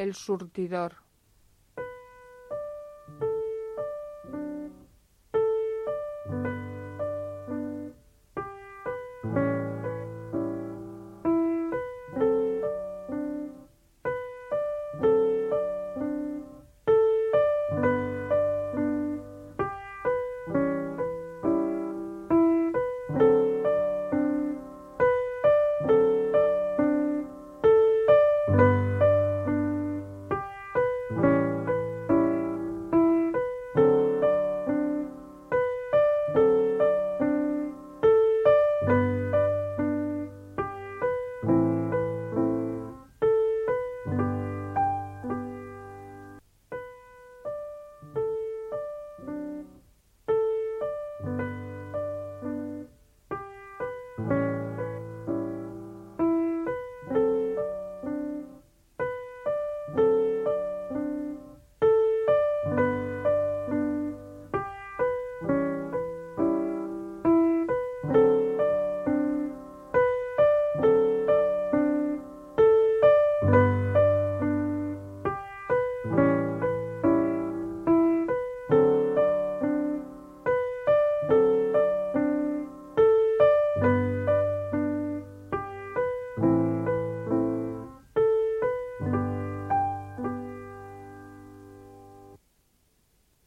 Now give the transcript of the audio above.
El surtidor.